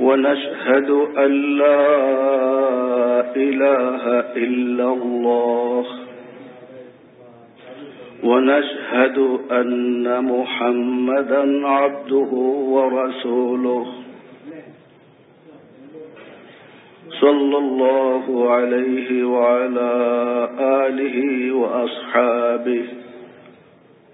ونشهد أن لا إله إلا الله. ونشهد أن محمدا عبده ورسوله. صلى الله عليه وعلى آله وأصحابه.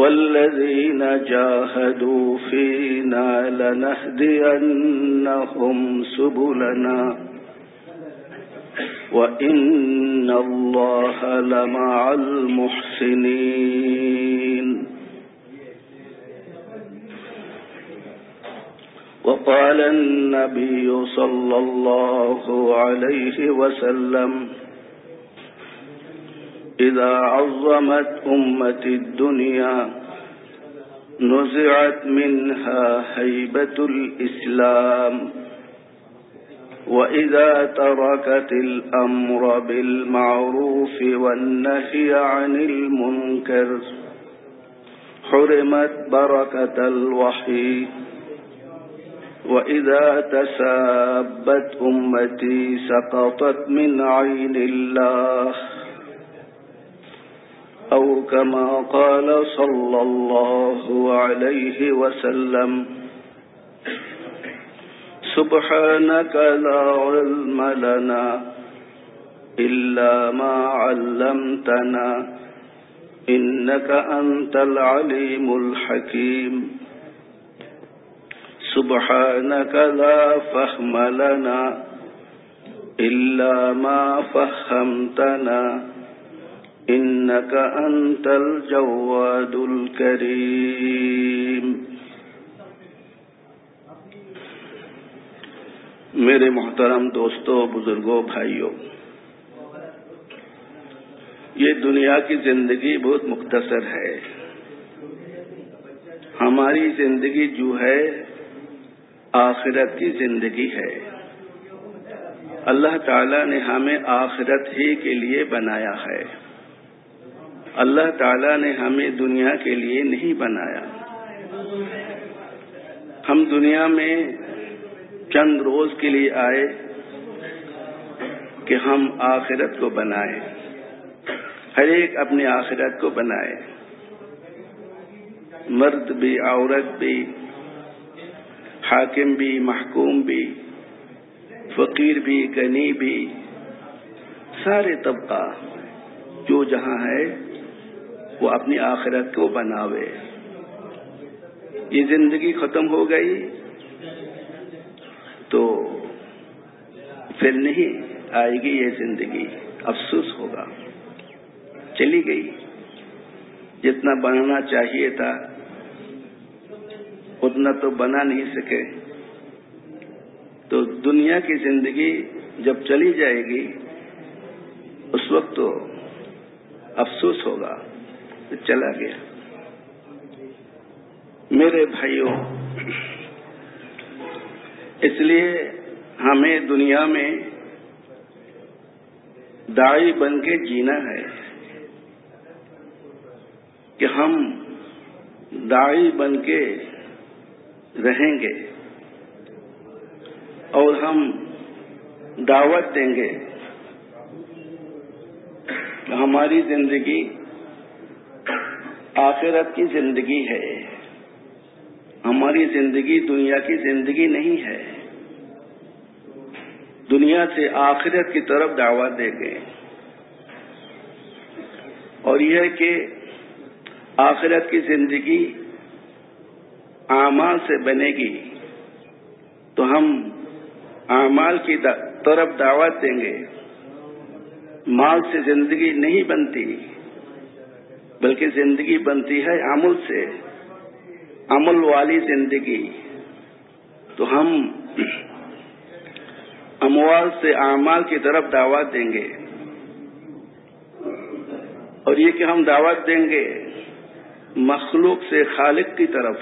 والذين جاهدوا فينا لنهدينهم سبلنا. وإن الله لمع المحسنين. وقال النبي صلى الله عليه وسلم إذا عظمت أمة الدنيا نزعت منها هيبة الإسلام. وإذا تركت الأمر بالمعروف والنهي عن المنكر حرمت بركة الوحي. وإذا تسابت أمتي سقطت من عين الله. أو كما قال صلى الله عليه وسلم. سبحانك لا علم لنا إلا ما علمتنا إنك أنت العليم الحكيم. سبحانك لا فهم لنا إلا ما فهمتنا. إنك أنت الجواد الكريم. میرے محترم دوستوں بزرگوں بھائیوں یہ دنیا کی زندگی بہت مختصر ہے۔ ہماری زندگی جو ہے، آخرت کی زندگی ہے۔ اللہ تعالی نے ہمیں آخرت ہی کے لیے بنایا ہے۔ اللہ تعالی نے ہمیں دنیا کے لیے نہیں بنایا۔ ہم دنیا میں چند روز کے لیے آئے کہ ہم آخرت کو بنائے۔ ہر ایک اپنی آخرت کو بنائے۔ مرد بھی، عورت بھی، حاکم بھی، محکوم بھی، فقیر بھی، غنی بھی، سارے طبقہ جو جہاں ہے وہ اپنی آخرت کو بناوے۔ یہ زندگی ختم ہو گئی تو پھر نہیں آئے گی یہ زندگی۔ افسوس ہوگا۔ چلی گئی۔ جتنا بنانا چاہیے تھا، اتنا تو بنا نہیں سکے۔ تو دنیا کی زندگی جب چلی جائے گی، اس وقت تو افسوس ہوگا۔ چلا گیا۔ میرے بھائیوں، اس لیے ہمیں دنیا میں دائی بن کے جینا ہے کہ ہم دائی بن کے رہیں گے اور ہم دعوت دیں گے ہماری زندگی آخرت کی زندگی ہے۔ ہماری زندگی دنیا کی زندگی نہیں ہے۔ دنیا سے آخرت کی طرف دعوت دے گئے۔ اور یہ کہ آخرت کی زندگی اعمال سے بنے گی۔ تو ہم اعمال کی طرف دعوت دیں گے۔ مال سے زندگی نہیں بنتی۔ بلکہ زندگی بنتی ہے عمل سے۔ عمل والی زندگی۔ تو ہم اموال سے اعمال کی طرف دعوت دیں گے۔ اور یہ کہ ہم دعوت دیں گے مخلوق سے خالق کی طرف۔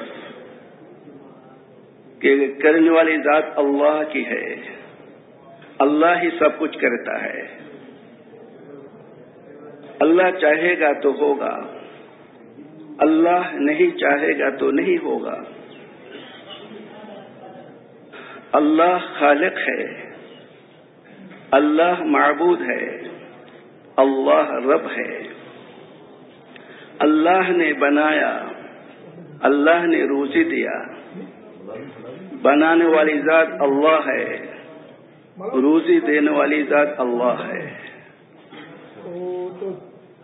کہ کرنے والی ذات اللہ کی ہے۔ اللہ ہی سب کچھ کرتا ہے۔ اللہ چاہے گا تو ہوگا۔ اللہ نہیں چاہے گا تو نہیں ہوگا۔ اللہ خالق ہے۔ اللہ معبود ہے۔ اللہ رب ہے۔ اللہ نے بنایا۔ اللہ نے روزی دیا۔ بنانے والی ذات اللہ ہے۔ روزی دینے والی ذات اللہ ہے۔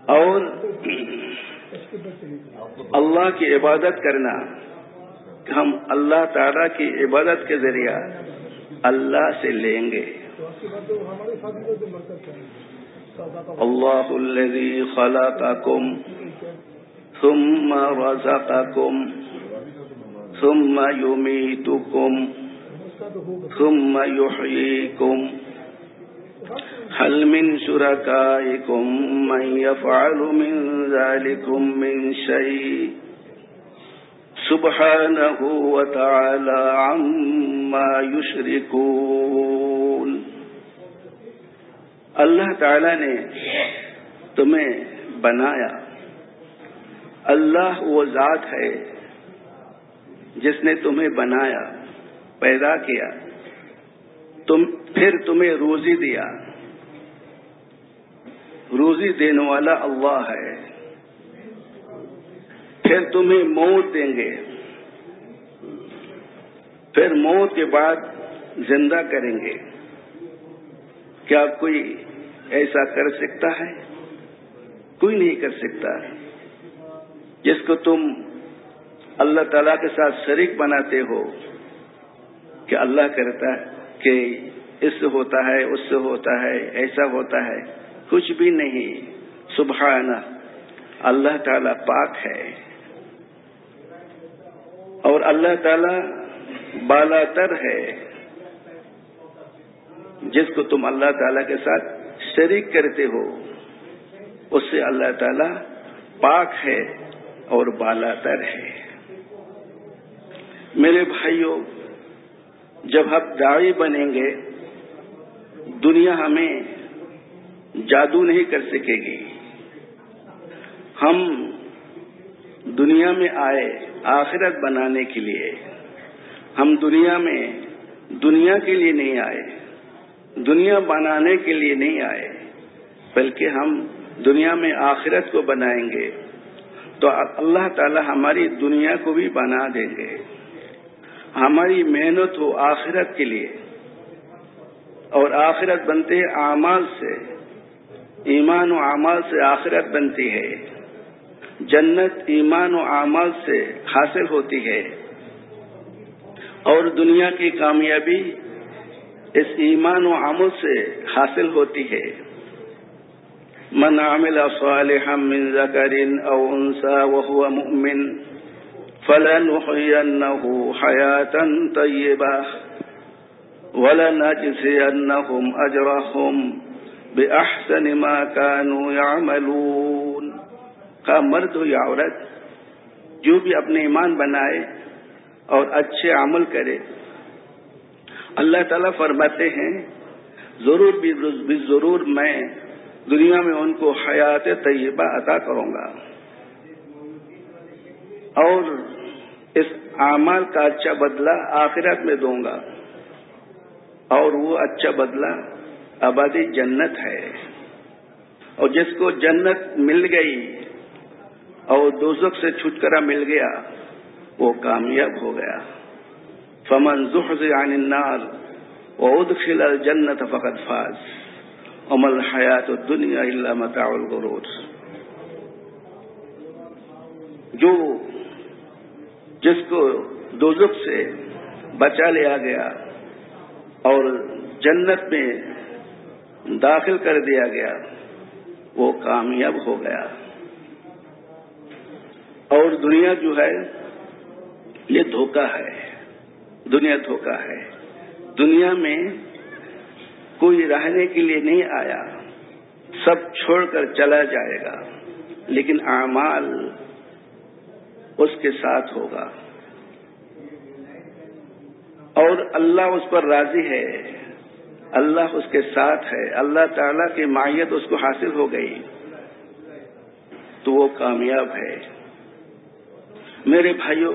اور اللہ کی عبادت کرنا، ہم اللہ تعالی کی عبادت کے ذریعہ اللہ سے لیں گے۔ اللہ الذي خلقكم ثم رزقكم ثم يميتكم ثم يحييكم هل من شركائكم من يفعل من ذلكم من شيء؟ سبحانه وتعالى عما يشركون. اللہ تعالی نے تمہیں بنایا۔ اللہ وہ ذات ہے جس نے تمہیں بنایا، پیدا کیا۔ تم پھر تمہیں روزی دیا۔ روزی دینے والا اللہ ہے۔ پھر تمہیں موت دیں گے۔ پھر موت کے بعد زندہ کریں گے۔ کیا کوئی ایسا کر سکتا ہے؟ کوئی نہیں کر سکتا۔ جس کو تم اللہ تعالی کے ساتھ شریک بناتے ہو، کہ اللہ کرتا ہے کہ اس سے ہوتا ہے، اس سے ہوتا ہے، ایسا ہوتا ہے، کچھ بھی نہیں۔ سبحانہ اللہ تعالی پاک ہے۔ اور اللہ تعالی بالا تر ہے۔ جس کو تم اللہ تعالی کے ساتھ شریک کرتے ہو، اس سے اللہ تعالی پاک ہے اور بالا تر ہے۔ میرے بھائیوں جب ہم داڑھی بنیں گے دنیا ہمیں جادو نہیں کر سکے گی۔ ہم دنیا میں آئے آخرت بنانے کے لیے۔ ہم دنیا میں دنیا کے لیے نہیں آئے۔ دنیا بنانے کے لیے نہیں آئے۔ بلکہ ہم دنیا میں آخرت کو بنائیں گے۔ تو اللہ تعالی ہماری دنیا کو بھی بنا دیں گے۔ ہماری محنت ہو آخرت کے لیے۔ اور آخرت بنتے اعمال سے، ایمان و اعمال سے آخرت بنتی ہے۔ جنت ایمان و اعمال سے حاصل ہوتی ہے۔ اور دنیا کی کامیابی اس ایمان و عمل سے حاصل ہوتی ہے۔ من عمل صالحا من ذکر او انسا وهو مؤمن فلنحيينه حياة طيبة ولنجزينهم أجرهم بأحسن ما كانوا يعملون. کا مرد ہو یا عورت، جو بھی اپنے ایمان بنائے اور اچھے عمل کرے، اللہ تعالیٰ فرماتے ہیں، ضرور بھی ضرور میں دنیا میں ان کو حیات طیبہ عطا کروں گا۔ اور اس اعمال کا اچھا بدلہ آخرت میں دوں گا۔ اور وہ اچھا بدلہ آبادی جنت ہے۔ اور جس کو جنت مل گئی اور دوزخ سے چھٹکرا مل گیا، وہ کامیاب ہو گیا۔ فمن زحز عن النار وادخل الجنت فقد فاز۔ عمل حیات الدنیا الا متاع الغرور۔ جو جس کو دوزخ سے بچا لیا گیا اور جنت میں داخل کر دیا گیا، وہ کامیاب ہو گیا۔ اور دنیا جو ہے، یہ دھوکہ ہے۔ دنیا دھوکہ ہے۔ دنیا میں کوئی رہنے کے لیے نہیں آیا۔ سب چھوڑ کر چلا جائے گا، لیکن اعمال اس کے ساتھ ہوگا۔ اور اللہ اس پر راضی ہے۔ اللہ اس کے ساتھ ہے۔ اللہ تعالی کی ماہیت اس کو حاصل ہو گئی۔ تو وہ کامیاب ہے۔ میرے بھائیوں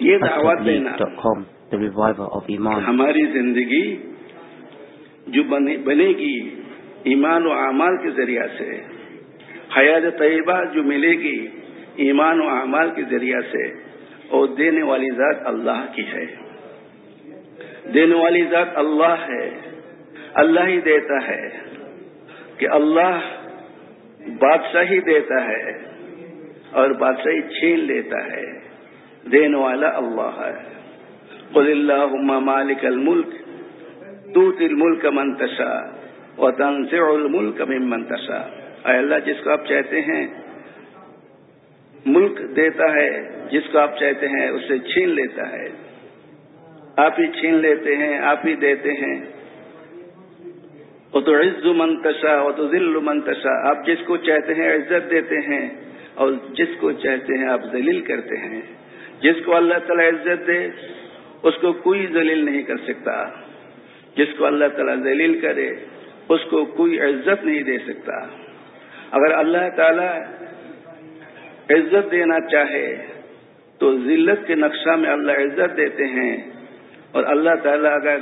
یہ دعوت دینا۔ ہماری زندگی جو بنے گی ایمان و اعمال کے ذریعہ سے۔ حیات طیبہ جو ملے گی ایمان و اعمال کے ذریعہ سے۔ اور دینے والی ذات اللہ کی ہے۔ دینے والی ذات اللہ ہے۔ اللہ ہی دیتا ہے کہ اللہ بادشاہی دیتا ہے اور بادشاہی چھین لیتا ہے۔ دینے والا اللہ ہے۔ قل اللہ مالک الملک تو تل ملک منتشا اور تنسع الملک من منتشا اے اللہ، جس کو آپ چاہتے ہیں ملک دیتا ہے، جس کو آپ چاہتے ہیں اسے چھین لیتا ہے۔ آپ ہی چھین لیتے ہیں، آپ ہی دیتے ہیں۔ وہ تو عز منتشا وہ تو ذل منتشا آپ جس کو چاہتے ہیں عزت دیتے ہیں اور جس کو چاہتے ہیں آپ ذلیل کرتے ہیں۔ جس کو اللہ تعالیٰ عزت دے، اس کو کوئی ذلیل نہیں کر سکتا۔ جس کو اللہ تعالیٰ ذلیل کرے، اس کو کوئی عزت نہیں دے سکتا۔ اگر اللہ تعالیٰ عزت دینا چاہے تو ذلت کے نقشہ میں اللہ عزت دیتے ہیں اور اللہ تعالیٰ اگر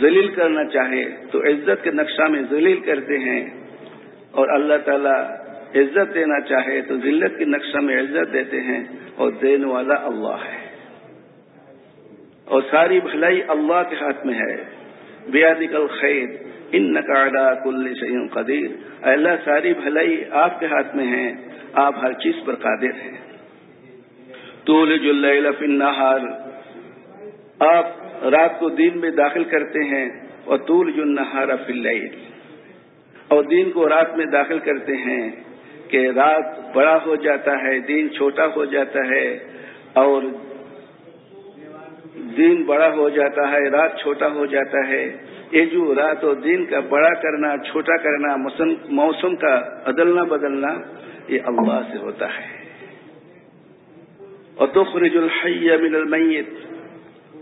ذلیل کرنا چاہے تو عزت کے نقشہ میں ذلیل کرتے ہیں اور اللہ تعالیٰ عزت دینا چاہے تو ذلت کے نقشہ میں عزت دیتے ہیں اور دینے والا اللہ ہے۔ اور ساری بھلائی اللہ کے ہاتھ میں ہے۔ بیادل خیر ان نقاڈا کل سیم قدیر۔ اللہ، ساری بھلائی آپ کے ہاتھ میں ہے۔ آپ ہر چیز پر قادر ہیں۔ طول فی النہار۔ آپ رات کو دین میں داخل کرتے ہیں اور طول جو نہارا فل اور دین کو رات میں داخل کرتے ہیں کہ رات بڑا ہو جاتا ہے، دین چھوٹا ہو جاتا ہے۔ اور دین بڑا ہو جاتا ہے، رات چھوٹا ہو جاتا ہے۔ یہ جو رات اور دین کا بڑا کرنا، چھوٹا کرنا موسم کا بدلنا بدلنا یہ اللہ سے ہوتا ہے۔ اور تخرج الحی من المیت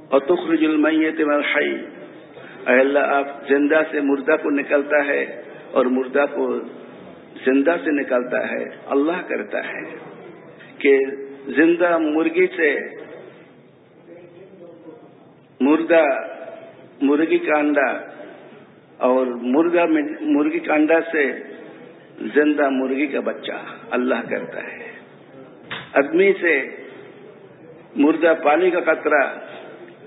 اور تخرج المیت من الحی اے اللہ، آپ زندہ سے مردہ کو نکلتا ہے اور مردہ کو زندہ سے نکالتا ہے۔ اللہ کرتا ہے کہ زندہ مرغی سے مردہ مرغی کا انڈا اور مرغا مرغی کا انڈا سے زندہ مرغی کا بچہ اللہ کرتا ہے۔ آدمی سے مردہ پانی کا قطرہ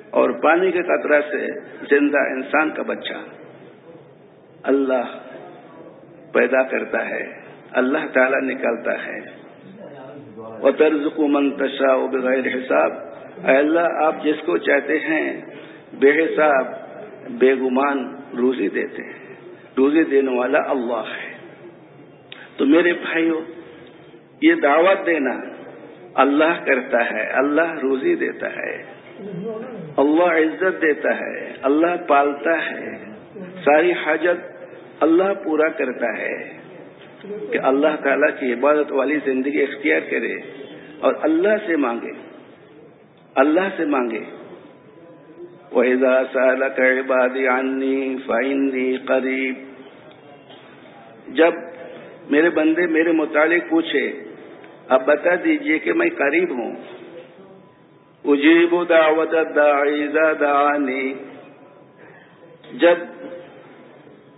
اور پانی کے قطرہ سے زندہ انسان کا بچہ اللہ پیدا کرتا ہے، اللہ تعالی نکالتا ہے۔ وہ طرز کو منتشا بغیر حساب۔ اے اللہ، آپ جس کو چاہتے ہیں، بے حساب، بے گمان روزی دیتے ہیں۔ روزی دینے والا اللہ ہے۔ تو میرے بھائیوں یہ دعوت دینا اللہ کرتا ہے، اللہ روزی دیتا ہے، اللہ عزت دیتا ہے، اللہ پالتا ہے، ساری حاجت اللہ پورا کرتا ہے کہ اللہ تعالی کی عبادت والی زندگی اختیار کرے اور اللہ سے مانگے، اللہ سے مانگے۔ وحضا کا عبادی عنی فائنی قریب جب میرے بندے، میرے متعلق پوچھے۔ اب بتا دیجیے کہ میں قریب ہوں۔ اجیب دعوت دعانی۔ جب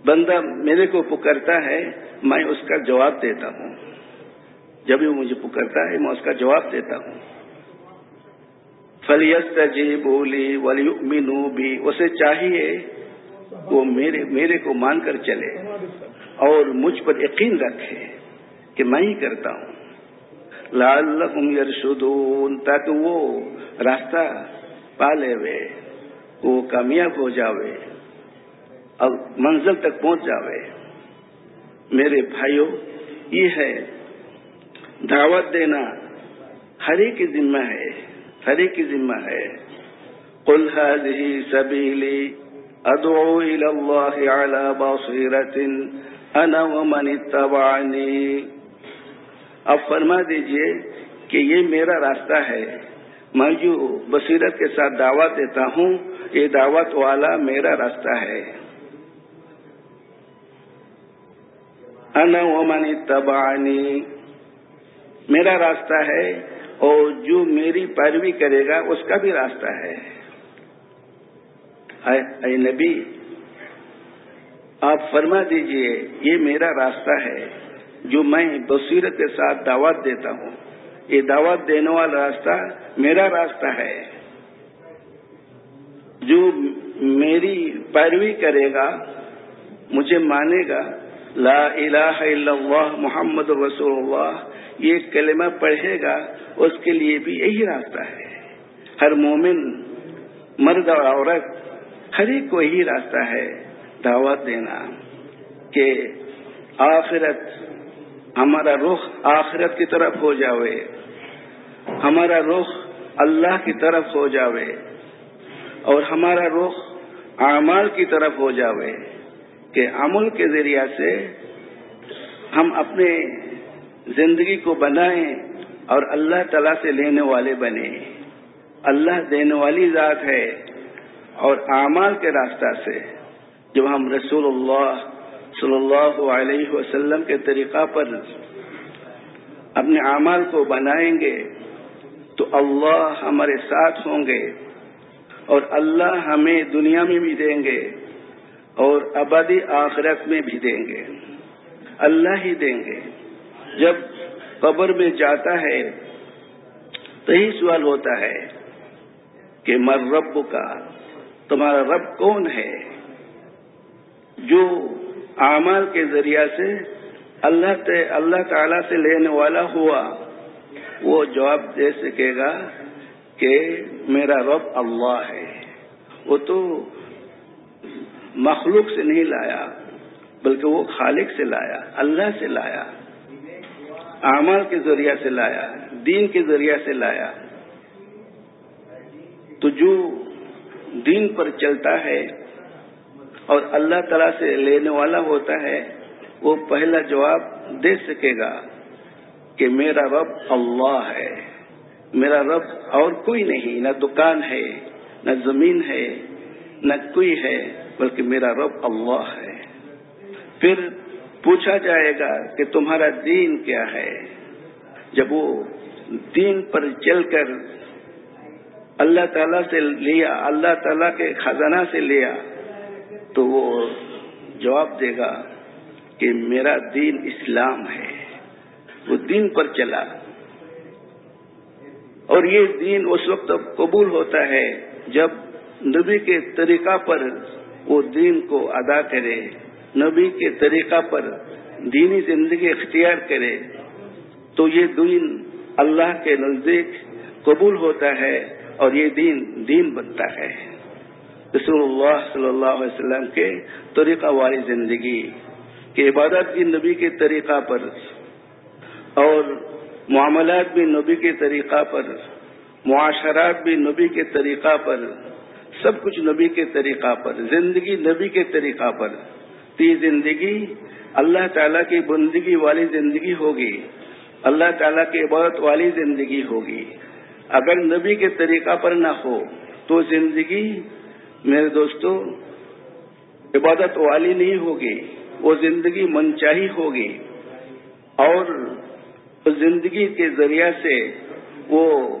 بندہ میرے کو پکرتا ہے، میں اس کا جواب دیتا ہوں۔ جب وہ مجھے پکرتا ہے، میں اس کا جواب دیتا ہوں۔ فلیست جی بولی ولی مینو بھی اسے چاہیے وہ میرے میرے کو مان کر چلے۔ اور مجھ پر یقین رکھے کہ میں ہی کرتا ہوں۔ لال یرشدون، تاکہ وہ راستہ پا لے وے، وہ کامیاب ہو جاوے اور منزل تک پہنچ جاوے۔ میرے بھائیوں یہ ہے دعوت دینا۔ ہر ایک کی ذمہ ہے، ہر ایک کی ذمہ ہے۔ قل هذه سبيلي، ادعو الى الله على انا ومن اتبعني اب فرما دیجیے کہ یہ میرا راستہ ہے۔ میں جو بصیرت کے ساتھ دعوت دیتا ہوں، یہ دعوت والا میرا راستہ ہے۔ انا ومن اتبعنی۔ میرا راستہ ہے اور جو میری پیروی کرے گا، اس کا بھی راستہ ہے۔ اے نبی آپ فرما دیجیے، یہ میرا راستہ ہے جو میں بصیرت کے ساتھ دعوت دیتا ہوں۔ یہ دعوت دینے والا راستہ میرا راستہ ہے۔ جو میری پیروی کرے گا، مجھے مانے گا۔ لا الہ الا اللہ محمد رسول اللہ، یہ کلمہ پڑھے گا، اس کے لیے بھی یہی راستہ ہے۔ ہر مومن، مرد اور عورت، ہر ایک کو یہی راستہ ہے۔ دعوت دینا کہ آخرت ہمارا رخ آخرت کی طرف ہو جاوے، ہمارا رخ اللہ کی طرف ہو جاوے اور ہمارا رخ اعمال کی طرف ہو جاوے کہ عمل کے ذریعہ سے ہم اپنے زندگی کو بنائیں اور اللہ تعالی سے لینے والے بنے اللہ دینے والی ذات ہے اور اعمال کے راستہ سے۔ جب ہم رسول اللہ صلی اللہ علیہ وسلم کے طریقہ پر اپنے اعمال کو بنائیں گے، تو اللہ ہمارے ساتھ ہوں گے اور اللہ ہمیں دنیا میں بھی دیں گے اور آبادی آخرت میں بھی دیں گے۔ اللہ ہی دیں گے۔ جب قبر میں جاتا ہے تو یہی سوال ہوتا ہے کہ مر رب کا، تمہارا رب کون ہے؟ جو اعمال کے ذریعہ سے اللہ اللہ تعالی سے لینے والا ہوا، وہ جواب دے سکے گا کہ میرا رب اللہ ہے۔ وہ تو مخلوق سے نہیں لایا، بلکہ وہ خالق سے لایا، اللہ سے لایا، اعمال کے ذریعہ سے لایا، دین کے ذریعہ سے لایا۔ تو جو دین پر چلتا ہے اور اللہ تعالی سے لینے والا ہوتا ہے، وہ پہلا جواب دے سکے گا کہ میرا رب اللہ ہے۔ میرا رب اور کوئی نہیں، نہ دکان ہے، نہ زمین ہے، نہ کوئی ہے، بلکہ میرا رب اللہ ہے۔ پھر پوچھا جائے گا کہ تمہارا دین کیا ہے؟ جب وہ دین پر چل کر اللہ تعالیٰ سے لیا، اللہ تعالیٰ کے خزانہ سے لیا تو وہ جواب دے گا کہ میرا دین اسلام ہے۔ وہ دین پر چلا۔ اور یہ دین اس وقت قبول ہوتا ہے جب نبی کے طریقہ پر وہ دین کو ادا کرے، نبی کے طریقہ پر دینی زندگی اختیار کرے۔ تو یہ دین اللہ کے نزدیک قبول ہوتا ہے اور یہ دین دین بنتا ہے۔ رسول اللہ صلی اللہ علیہ وسلم کے طریقہ والی زندگی کی عبادت بھی نبی کے طریقہ پر اور معاملات بھی نبی کے طریقہ پر، معاشرات بھی نبی کے طریقہ پر، سب کچھ نبی کے طریقہ پر، زندگی نبی کے طریقہ پر۔ تی زندگی اللہ تعالیٰ کی بندگی والی زندگی ہوگی، اللہ تعالیٰ کی عبادت والی زندگی ہوگی۔ اگر نبی کے طریقہ پر نہ ہو تو زندگی میرے دوستو، عبادت والی نہیں ہوگی، وہ زندگی منچاہی ہوگی۔ اور زندگی کے ذریعہ سے وہ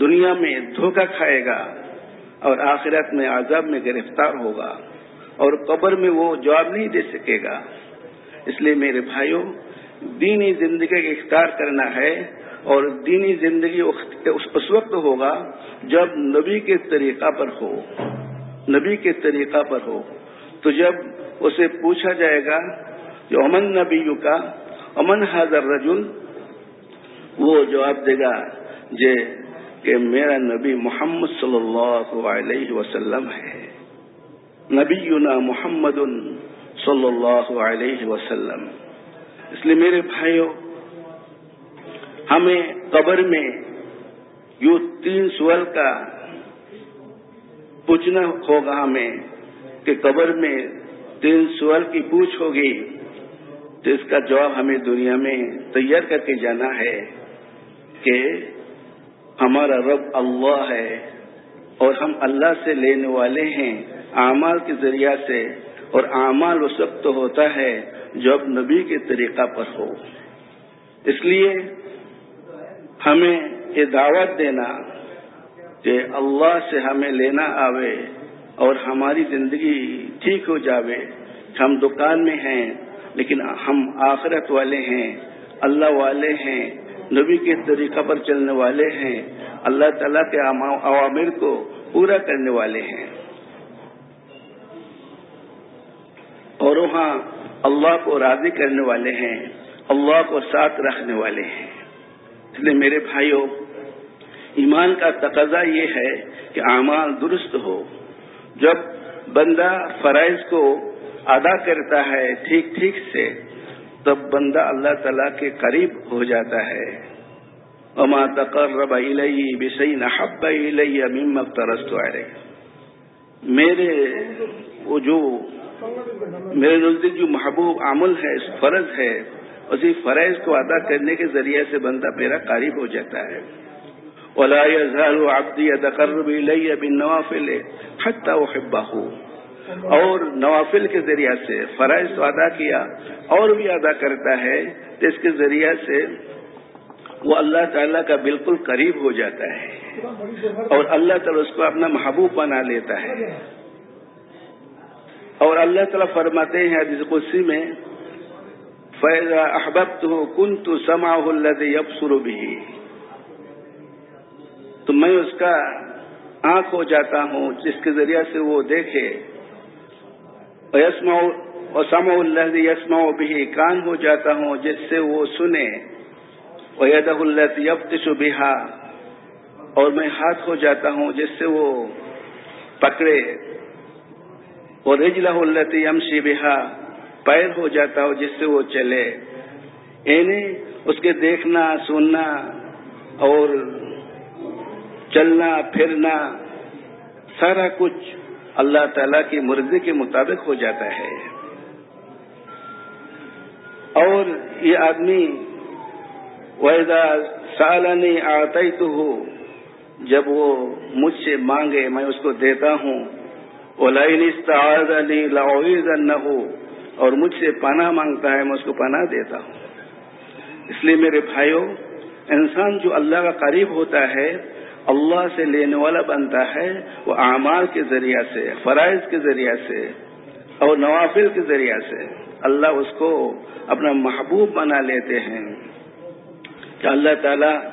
دنیا میں دھوکہ کھائے گا اور آخرت میں عذاب میں گرفتار ہوگا اور قبر میں وہ جواب نہیں دے سکے گا۔ اس لیے میرے بھائیوں، دینی زندگی کا اختیار کرنا ہے اور دینی زندگی اس وقت ہوگا جب نبی کے طریقہ پر ہو۔ نبی کے طریقہ پر ہو۔ تو جب اسے پوچھا جائے گا کہ امن نبی کا، امن حاضر رجل؟ وہ جواب دے گا جے کہ میرا نبی محمد صلی اللہ علیہ وسلم ہے۔ نبینا محمد صلی اللہ علیہ وسلم۔ اس لیے میرے بھائیوں ہمیں قبر میں یوں تین سوال کا پوچھنا ہوگا ہمیں کہ قبر میں تین سوال کی پوچھ ہوگی تو اس کا جواب ہمیں دنیا میں تیار کر کے جانا ہے کہ ہمارا رب اللہ ہے اور ہم اللہ سے لینے والے ہیں اعمال کے ذریعہ سے اور اعمال اس وقت تو ہوتا ہے جو اب نبی کے طریقہ پر ہو۔ اس لیے ہمیں یہ دعوت دینا کہ اللہ سے ہمیں لینا آوے اور ہماری زندگی ٹھیک ہو جاوے۔ ہم دکان میں ہیں، لیکن ہم آخرت والے ہیں، اللہ والے ہیں، نبی کے طریقہ پر چلنے والے ہیں، اللہ تعالیٰ کے عوامر کو پورا کرنے والے ہیں۔ اور وہاں اللہ کو راضی کرنے والے ہیں، اللہ کو ساتھ رکھنے والے ہیں۔ اس لیے میرے بھائیوں ایمان کا تقاضا یہ ہے کہ اعمال درست ہو۔ جب بندہ فرائض کو ادا کرتا ہے ٹھیک ٹھیک سے، تب بندہ اللہ تعالی کے قریب ہو جاتا ہے۔ اما تقرب الیہ بسی نحب الیہ مما ترست علیہ میرے وہ جو، میرے نزدیک جو محبوب عمل ہے فرض ہے، اسی فرائض کو ادا کرنے کے ذریعے سے بندہ میرا قریب ہو جاتا ہے۔ ولا يزال عبدي يتقرب الي بالنوافل حتى احبه اور نوافل کے ذریعے سے فرائض تو ادا کیا اور بھی ادا کرتا ہے تو اس کے ذریعے سے وہ اللہ تعالیٰ کا بالکل قریب ہو جاتا ہے اور اللہ تعالیٰ اس کو اپنا محبوب بنا لیتا ہے۔ اور اللہ تعالیٰ فرماتے ہیں حدیث قدسی میں فیض احبت ہو کن تو سما اللہ یب سرو بھی تو میں اس کا آنکھ ہو جاتا ہوں، جس کے ذریعے سے وہ دیکھے۔ یسما سما اللہ یسما بھی کان ہو جاتا ہوں، جس سے وہ سنے۔ وید اللہ یبتش بہا اور میں ہاتھ ہو جاتا ہوں، جس سے وہ پکڑے۔ اور رجلہ اللہ یمشی بہا پیر ہو جاتا ہو جس سے وہ چلے۔ یعنی اس کے دیکھنا، سننا اور چلنا، پھرنا، سارا کچھ اللہ تعالی کی مرضی کے مطابق ہو جاتا ہے۔ اور یہ آدمی ویدا سالانی آتی تو ہو جب وہ مجھ سے مانگے، میں اس کو دیتا ہوں وہ علی لاویز نہ ہو اور مجھ سے پناہ مانگتا ہے، میں اس کو پناہ دیتا ہوں۔ اس لیے میرے بھائیوں، انسان جو اللہ کا قریب ہوتا ہے اللہ سے لینے والا بنتا ہے وہ اعمال کے ذریعہ سے، فرائض کے ذریعہ سے اور نوافل کے ذریعہ سے۔ اللہ اس کو اپنا محبوب بنا لیتے ہیں۔ کہ اللہ تعالی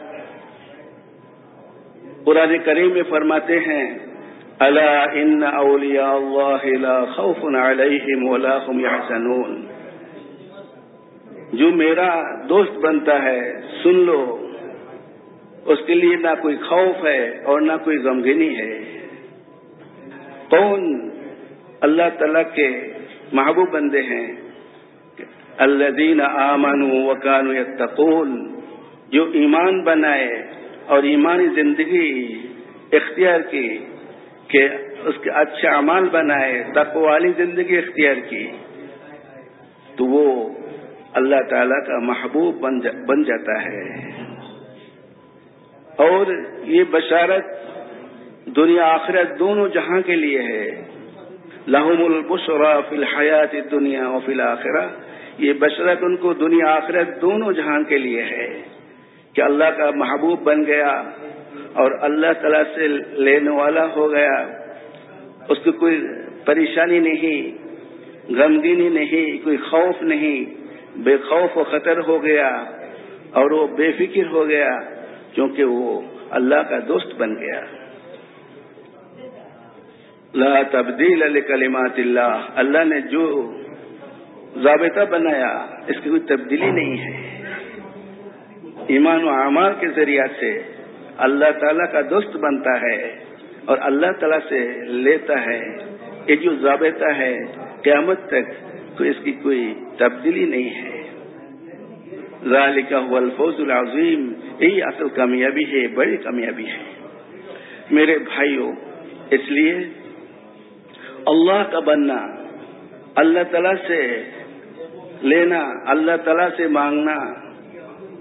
قرآن کریم میں فرماتے ہیں اللہ ان اولیاء اللہ لا خوف علیہم ولا هم يحزنون جو میرا دوست بنتا ہے، سن لو۔ اس کے لیے نہ کوئی خوف ہے اور نہ کوئی غمگینی ہے۔ کون اللہ تعالی کے محبوب بندے ہیں؟ اللہ دین آمن وکان یتقون، جو ایمان بنائے اور ایمانی زندگی اختیار کی، کہ اس کے اچھے اعمال بنائے تقو والی زندگی اختیار کی۔ تو وہ اللہ تعالی کا محبوب بن جاتا ہے۔ اور یہ بشارت دنیا آخرت دونوں جہاں کے لیے ہے۔ لہم البشرا فی الحیات دنیا و فی الآخرہ یہ بشرت ان کو دنیا آخرت دونوں جہاں کے لیے ہے۔ کہ اللہ کا محبوب بن گیا اور اللہ تعالی سے لینے والا ہو گیا۔ اس کی کوئی پریشانی نہیں، غمگینی نہیں، کوئی خوف نہیں۔ بے خوف و خطر ہو گیا اور وہ بے فکر ہو گیا۔ کیونکہ وہ اللہ کا دوست بن گیا۔ لا تبدیل علی کلمات اللہ۔ اللہ نے جو ضابطہ بنایا، اس کی کوئی تبدیلی نہیں ہے۔ ایمان و اعمال کے ذریعہ سے اللہ تعالیٰ کا دوست بنتا ہے اور اللہ تعالیٰ سے لیتا ہے یہ جو ضابطہ ہے قیامت تک تو اس کی کوئی تبدیلی نہیں ہے۔ ذالک هو الفوز العظیم۔ یہی اصل کامیابی ہے، بڑی کامیابی ہے۔ میرے بھائیوں اس لیے اللہ کا بننا، اللہ تعالیٰ سے لینا، اللہ تعالیٰ سے مانگنا،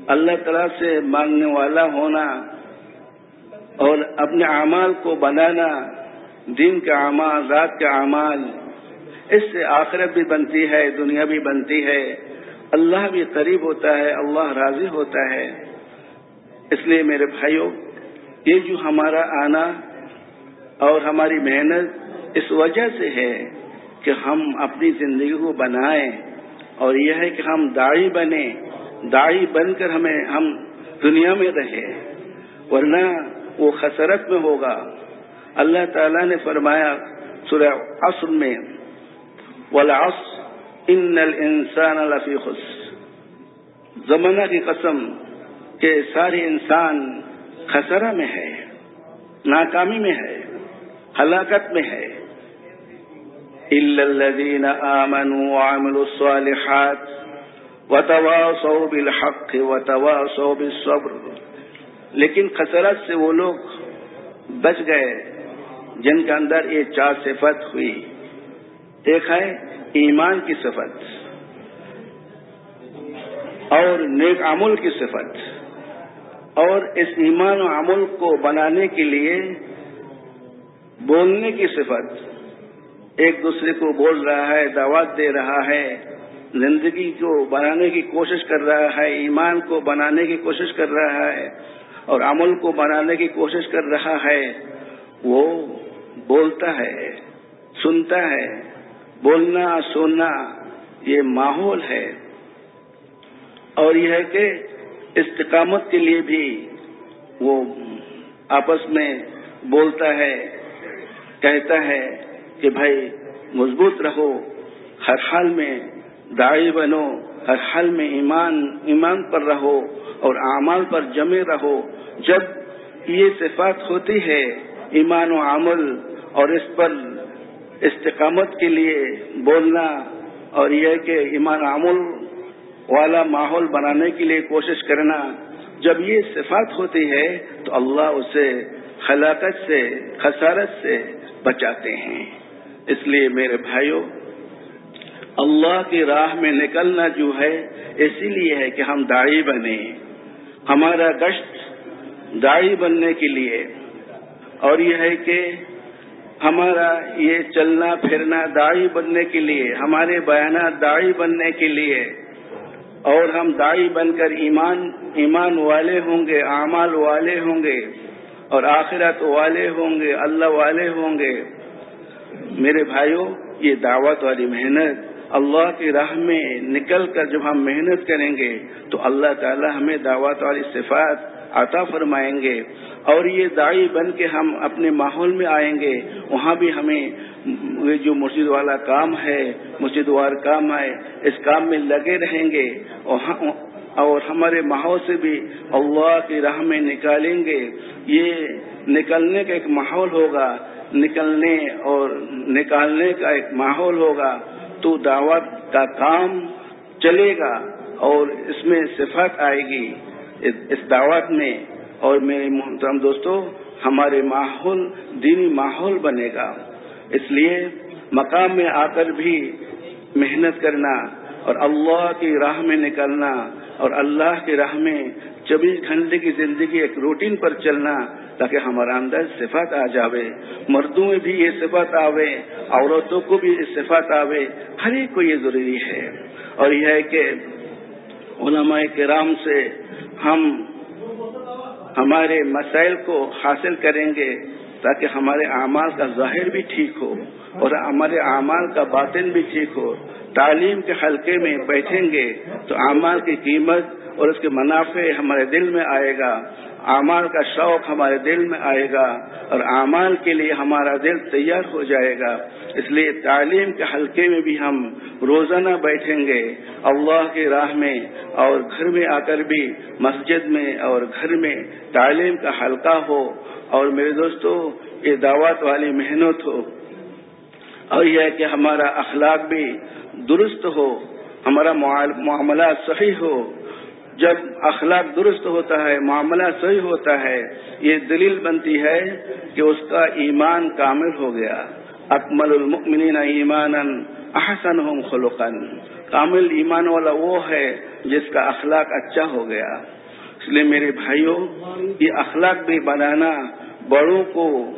اللہ تعالیٰ سے مانگنے والا ہونا اور اپنے اعمال کو بنانا دن کا اعمال رات کا اعمال، اس سے آخرت بھی بنتی ہے، دنیا بھی بنتی ہے۔ اللہ بھی قریب ہوتا ہے، اللہ راضی ہوتا ہے۔ اس لیے میرے بھائیوں، یہ جو ہمارا آنا اور ہماری محنت اس وجہ سے ہے کہ ہم اپنی زندگی کو بنائیں اور یہ ہے کہ ہم داڑھی بنے داڑھی بن کر ہمیں، ہم دنیا میں رہے ورنہ وہ خسرت میں ہوگا۔ اللہ تعالیٰ نے فرمایا سورہ عصر میں ان الانسان لفی خس زمانہ کی قسم کہ سارے انسان خسرہ میں ہے، ناکامی میں ہے، ہلاکت میں ہے۔ الذين آمنوا وعملوا الصالحات وتواصوا بالحق وتواصوا بالصبر۔ لیکن خسرت سے وہ لوگ بچ گئے جن کے اندر یہ چار صفت ہوئی۔ ایک ہے، ایمان کی صفت اور نیک عمل کی صفت۔ اور اس ایمان و عمل کو بنانے کے لیے بولنے کی صفت ایک دوسرے کو بول رہا ہے، دعوت دے رہا ہے، زندگی کو بنانے کی کوشش کر رہا ہے، ایمان کو بنانے کی کوشش کر رہا ہے اور عمل کو بنانے کی کوشش کر رہا ہے، وہ بولتا ہے، سنتا ہے، بولنا، سننا، یہ ماحول ہے۔ اور یہ ہے کہ استقامت کے لیے بھی وہ آپس میں بولتا ہے، کہتا ہے کہ بھائی مضبوط رہو، ہر حال میں داڑھی بنو، ہر حال میں ایمان ایمان پر رہو اور اعمال پر جمے رہو۔ جب یہ صفات ہوتی ہے ایمان و عمل اور اس پر استقامت کے لیے بولنا اور یہ کہ ایمان عمل والا ماحول بنانے کے لیے کوشش کرنا۔ جب یہ صفات ہوتی ہے تو اللہ اسے خلاقت سے، خسارت سے بچاتے ہیں۔ اس لیے میرے بھائیوں اللہ کی راہ میں نکلنا جو ہے، اسی لیے ہے کہ ہم داڑھی بنے ہمارا گشت داڑھی بننے کے لیے۔ اور یہ ہے کہ ہمارا یہ چلنا پھرنا داڑھی بننے کے لیے، ہمارے بیانات داڑھی بننے کے لیے۔ اور ہم داڑھی بن کر ایمان ایمان والے ہوں گے، اعمال والے ہوں گے، اور آخرت والے ہوں گے، اللہ والے ہوں گے۔ میرے بھائیوں یہ دعوت والی محنت اللہ کی راہ میں نکل کر جب ہم محنت کریں گے، تو اللہ تعالی ہمیں دعوت والی صفات عطا فرمائیں گے۔ اور یہ دائی بن کے ہم اپنے ماحول میں آئیں گے، وہاں بھی ہمیں جو مسجد والا کام ہے، مسجد وار کام ہے، اس کام میں لگے رہیں گے اور ہمارے ماحول سے بھی اللہ کی راہ میں نکالیں گے۔ یہ نکلنے کا ایک ماحول ہوگا، نکلنے اور نکالنے کا ایک ماحول ہوگا۔ تو دعوت کا کام چلے گا اور اس میں صفت آئے گی۔ اس دعوت میں اور میرے محترم دوستوں ہمارے ماحول، دینی ماحول بنے گا۔ اس لیے مقام میں آ کر بھی محنت کرنا اور اللہ کی راہ میں نکلنا اور اللہ کی راہ میں چوبیس گھنٹے کی زندگی ایک روٹین پر چلنا تاکہ ہمارا اندر صفات آ جاوے، مردوں میں بھی یہ صفات آوے، عورتوں کو بھی یہ صفات آوے، ہر ایک کو یہ ضروری ہے۔ اور یہ ہے کہ علماء کرام سے ہم ہمارے مسائل کو حاصل کریں گے۔ تاکہ ہمارے اعمال کا ظاہر بھی ٹھیک ہو اور ہمارے اعمال کا باطن بھی ٹھیک ہو۔ تعلیم کے حلقے میں بیٹھیں گے تو اعمال کی قیمت اور اس کے منافع ہمارے دل میں آئے گا۔ اعمال کا شوق ہمارے دل میں آئے گا اور اعمال کے لیے ہمارا دل تیار ہو جائے گا۔ اس لیے تعلیم کے حلقے میں بھی ہم روزانہ بیٹھیں گے۔ اللہ کی راہ میں اور گھر میں آ کر بھی مسجد میں اور گھر میں تعلیم کا حلقہ ہو۔ اور میرے دوستوں یہ دعوت والی محنت ہو اور یہ کہ ہمارا اخلاق بھی درست ہو، ہمارا معاملات صحیح ہو۔ جب اخلاق درست ہوتا ہے، معاملہ صحیح ہوتا ہے، یہ دلیل بنتی ہے کہ اس کا ایمان کامل ہو گیا۔ اکمل المؤمنین ایمان احسن ہوں خلقن کامل ایمان والا وہ ہے جس کا اخلاق اچھا ہو گیا۔ اس لیے میرے بھائیوں یہ اخلاق بھی بنانا بڑوں کو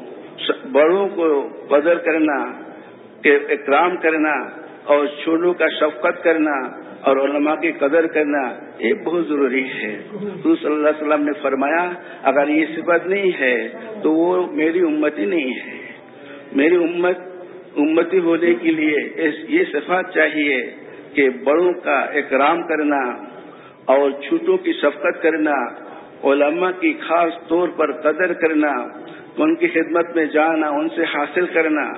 بڑوں کو قدر کرنا اکرام کرنا اور چھوٹوں کا شفقت کرنا اور علماء کی قدر کرنا، یہ بہت ضروری ہے۔ حضور صلی اللہ علیہ وسلم نے فرمایا، اگر یہ صفت نہیں ہے تو وہ میری امتی نہیں ہے۔ میری امت، امتی ہونے کے لیے یہ صفات چاہیے کہ بڑوں کا اکرام کرنا اور چھوٹوں کی شفقت کرنا علماء کی خاص طور پر قدر کرنا، ان کی خدمت میں جانا، ان سے حاصل کرنا۔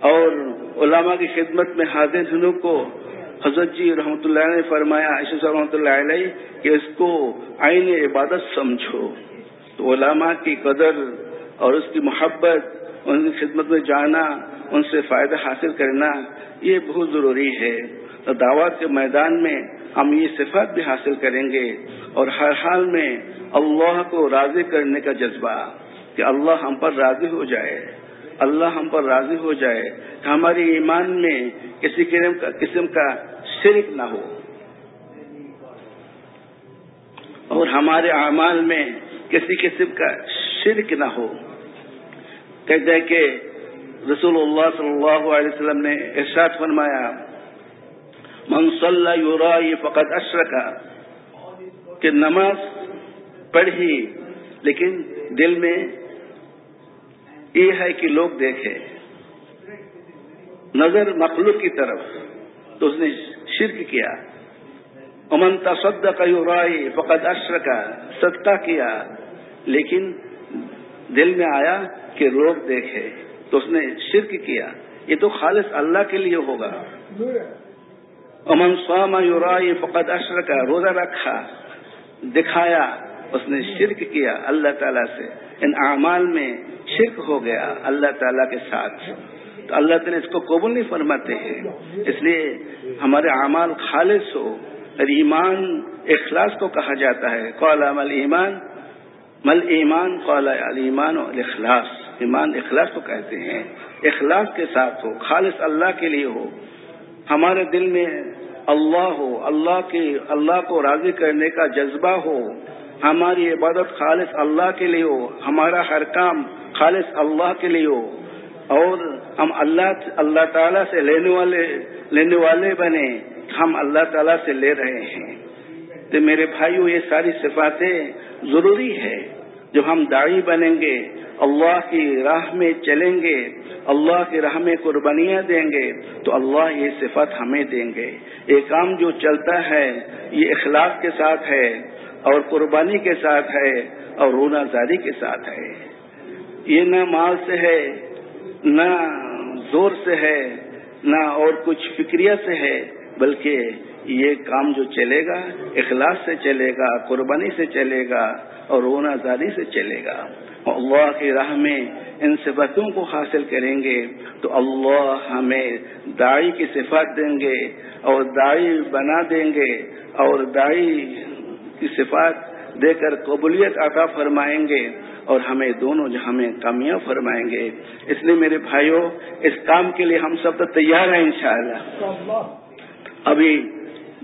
اور علماء کی خدمت میں حاضر ہونے کو حضرت جی رحمۃ اللہ نے فرمایا عشق رحمۃ اللہ علیہ کہ اس کو آئین عبادت سمجھو۔ تو علماء کی قدر اور اس کی محبت، ان کی خدمت میں جانا، ان سے فائدہ حاصل کرنا، یہ بہت ضروری ہے۔ تو دعوت کے میدان میں ہم یہ صفات بھی حاصل کریں گے۔ اور ہر حال میں اللہ کو راضی کرنے کا جذبہ کہ اللہ ہم پر راضی ہو جائے، اللہ ہم پر راضی ہو جائے کہ ہماری ایمان میں کسی قسم کا شرک نہ ہو۔ اور ہمارے اعمال میں کسی قسم کا شرک نہ ہو۔ کہتے ہیں کہ رسول اللہ صلی اللہ علیہ وسلم نے ارشاد فرمایا منصل یورا یہ فقط اشر کا کہ نماز پڑھی لیکن دل میں یہ ہے کہ لوگ دیکھے نظر مخلوق کی طرف، تو اس نے شرک کیا۔ امن تصد کا یورائی فقط اشر کا صدقہ کیا۔ لیکن دل میں آیا کہ لوگ دیکھے تو اس نے شرک کیا۔ یہ تو خالص اللہ کے لیے ہوگا۔ امن سواما یورائی فقط اشر کا روزہ رکھا، دکھایا۔ اس نے شرک کیا اللہ تعالیٰ سے۔ ان اعمال میں شرک ہو گیا اللہ تعالیٰ کے ساتھ۔ تو اللہ تعالیٰ اس کو قبول نہیں فرماتے ہیں۔ اس لیے ہمارے اعمال خالص ہو۔ اور ایمان اخلاص کو کہا جاتا ہے۔ قولا مل ایمان مل ایمان قولا ایمان اور اخلاص ایمان اخلاص کو کہتے ہیں۔ اخلاص کے ساتھ ہو، خالص اللہ کے لیے ہو۔ ہمارے دل میں اللہ ہو، اللہ کی اللہ کو راضی کرنے کا جذبہ ہو۔ ہماری عبادت خالص اللہ کے لیے ہو، ہمارا ہر کام خالص اللہ کے لیے ہو۔ اور ہم اللہ اللہ تعالیٰ سے لینے والے لینے والے بنے، ہم اللہ تعالیٰ سے لے رہے ہیں۔ تو میرے بھائیو، یہ ساری صفاتیں ضروری ہے۔ جب ہم داڑھی بنیں گے، اللہ کی راہ میں چلیں گے، اللہ کی راہ میں قربانیاں دیں گے، تو اللہ یہ صفت ہمیں دیں گے۔ یہ کام جو چلتا ہے، یہ اخلاق کے ساتھ ہے۔ اور قربانی کے ساتھ ہے اور رونا زاری کے ساتھ ہے۔ یہ نہ مال سے ہے، نہ زور سے ہے، نہ اور کچھ فکریہ سے ہے، بلکہ یہ کام جو چلے گا، اخلاص سے چلے گا، قربانی سے چلے گا اور رونا زاری سے چلے گا۔ اللہ کی راہ میں ان صفتوں کو حاصل کریں گے تو اللہ ہمیں دائی کی صفات دیں گے اور دائی بنا دیں گے اور دائی کی صفات دے کر قبولیت عطا فرمائیں گے اور ہمیں دونوں ہمیں کامیاب فرمائیں گے۔ اس لیے میرے بھائیوں اس کام کے لیے ہم سب تو تیار ہیں انشاءاللہ۔ ابھی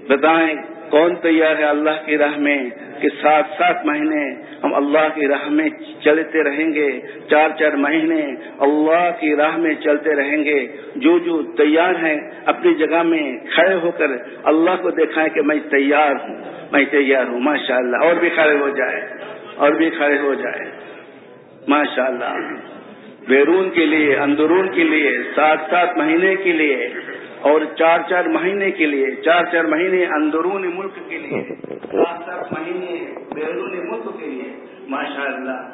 بتائیں کون تیار ہے اللہ کی راہ میں کہ سات سات مہینے ہم اللہ کی راہ میں چلتے رہیں گے؟ چار چار مہینے اللہ کی راہ میں چلتے رہیں گے؟ جو جو تیار ہیں اپنی جگہ میں کھڑے ہو کر اللہ کو دیکھائیں کہ میں تیار ہوں، میں تیار ہوں ماشاء اللہ اور بھی کھڑے ہو جائے اور بھی کھڑے ہو جائے ماشاء اللہ بیرون کے لیے، اندرون کے لیے، سات سات مہینے کے لیے اور چار چار مہینے کے لیے چار چار مہینے اندرون ملک کے لیے سات سات مہینے بیرون ملک کے لیے ماشاء اللہ